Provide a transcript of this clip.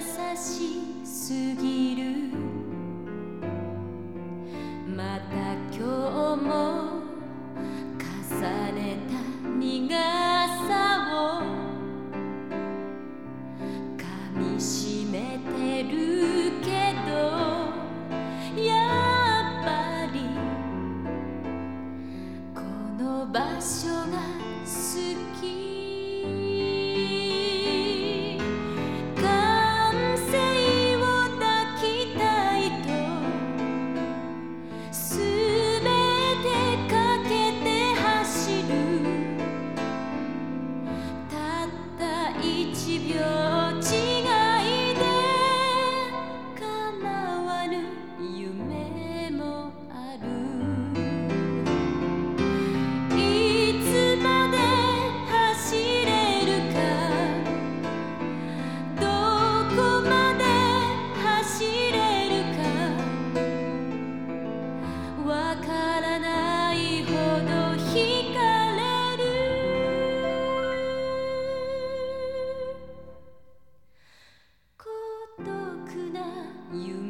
しすぎる」「また今日も重ねた苦さを」「かみしめてるけどやっぱり」「この場所が好き」you